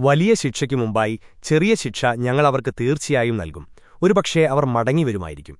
വലിയ ശിക്ഷയ്ക്കു മുമ്പായി ചെറിയ ശിക്ഷ ഞങ്ങൾ അവർക്ക് തീർച്ചയായും നൽകും. ഒരുപക്ഷേ അവർ മടങ്ങിവരുമായിരിക്കും.